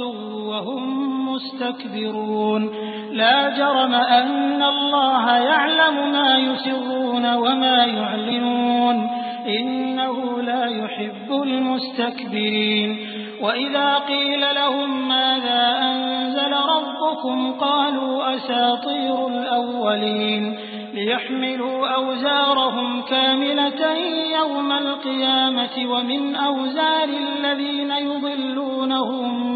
وهم مستكبرون. لا جرم أن الله يعلم ما يسرون وما يعلنون. إنه لا يحب المستكبرين. وإذا قيل لهم ماذا أنزل ربكم قالوا أساطير الأولين. ليحملوا أوزارهم كاملة يوم القيامة ومن أوزار الذين يضلونهم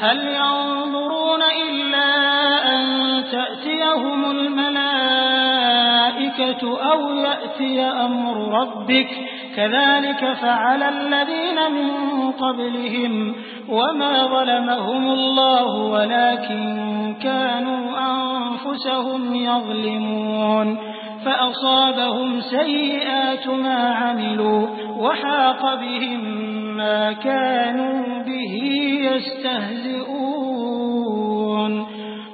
هل ينظرون إلا أن تأتيهم الملائكة أو يأتي أمر ربك؟ كذلك فعل الذين من قبلهم وما ظلمهم الله ولكن كانوا أنفسهم يظلمون. فأصابهم سيئات ما عملوا وحاق بهم ما كانوا به يستهزئون.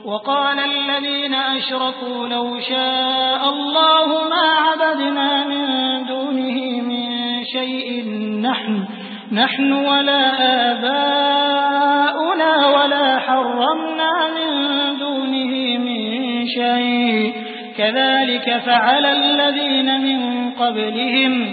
وقال الذين أشركوا لو شاء الله ما عبدنا من دونه من شيء. نحن نحن ولا آباؤنا ولا حرمنا من دونه من شيء. كذلك فعل الذين من قبلهم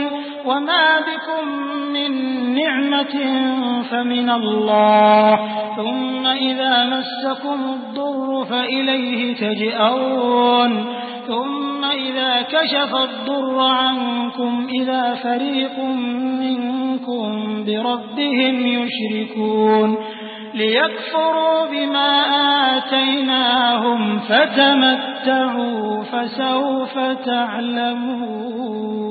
وَمَا بِكُم مِّن نِّعْمَةٍ فَمِنَ اللَّهِ ثُمَّ إِذَا مَسَّكُمُ الضُّرُّ فَإِلَيْهِ تَجْأَرُونَ ثُمَّ إِذَا كَشَفَ الضُّرَّ عَنكُمْ إِذَا فَرِيقٌ مِّنكُم بِرَبِّهِمْ يُشْرِكُونَ لِيَكْفُرُوا بِمَا آتَيْنَاهُمْ فَتَمَتَّعُوا فَسَوْفَ تَعْلَمُونَ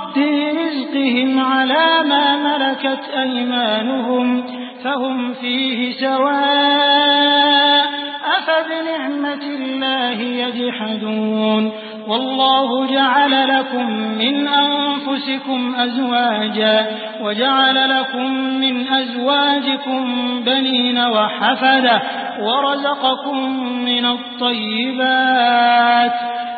رزقهم على ما ملكت أيمانهم فهم فيه سواء. أفبنعمة الله يجحدون؟ والله جعل لكم من أنفسكم أزواجا وجعل لكم من أزواجكم بنين وحفدة ورزقكم من الطيبات.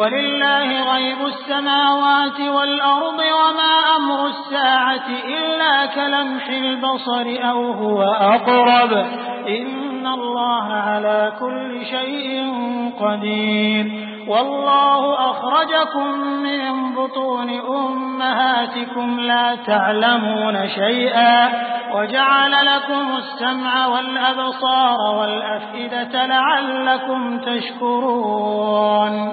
ولله غيب السماوات والأرض وما أمر الساعة إلا كلمح البصر أو هو أقرب. إن الله على كل شيء قدير. والله أخرجكم من بطون أمهاتكم لا تعلمون شيئا. وجعل لكم السمع والأبصار والأفئدة لعلكم تشكرون.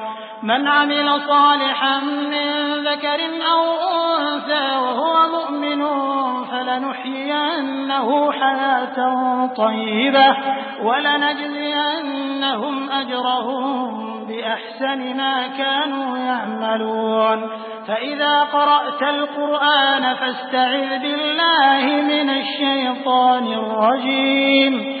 من عمل صالحا من ذكر أو أنثى وهو مؤمن فلنحيينه حياة طيبة ولنجزينهم أجرهم بأحسن ما كانوا يعملون. فإذا قرأت القرآن فاستعذ بالله من الشيطان الرجيم.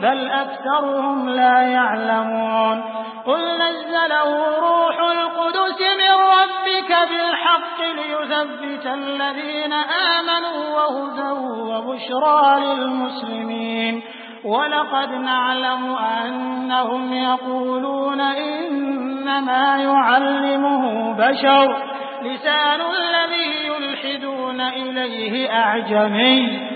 بل أكثرهم لا يعلمون. قل نزله روح القدس من ربك بالحق ليثبت الذين آمنوا وهدى وبشرى للمسلمين. ولقد نعلم أنهم يقولون إنما يعلمه بشر. لسان الذي يلحدون إليه أعجمي.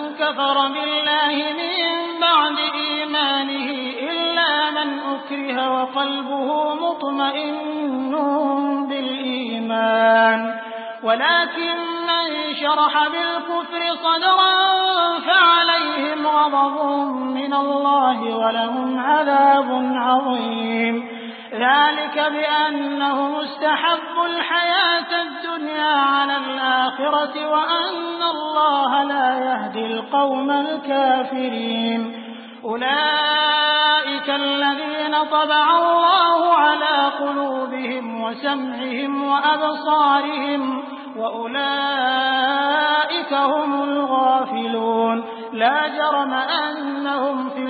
كفر بالله من بعد إيمانه إلا من أكره وقلبه مطمئن بالإيمان. ولكن من شرح بالكفر صدرا فعليهم غضب من الله ولهم عذاب عظيم. ذلك بأنهم استحبوا الحياة الدنيا على الآخرة وأن الله لا يهدي القوم الكافرين. أولئك الذين طبع الله على قلوبهم وسمعهم وأبصارهم وأولئك هم الغافلون. لا جرم أنهم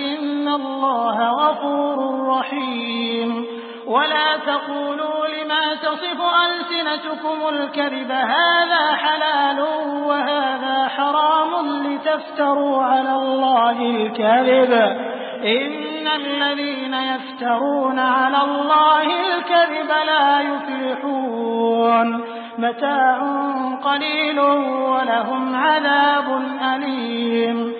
فإن الله غفور رحيم. ولا تقولوا لما تصف ألسنتكم الكذب هذا حلال وهذا حرام لتفتروا على الله الكذب إن الذين يفترون على الله الكذب لا يفلحون. متاع قليل ولهم عذاب أليم.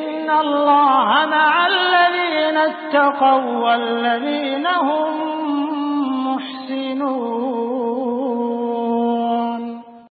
اللَّهَ مَعَ الَّذِينَ اتَّقَوا وَّالَّذِينَ هُم مُّحْسِنُونَ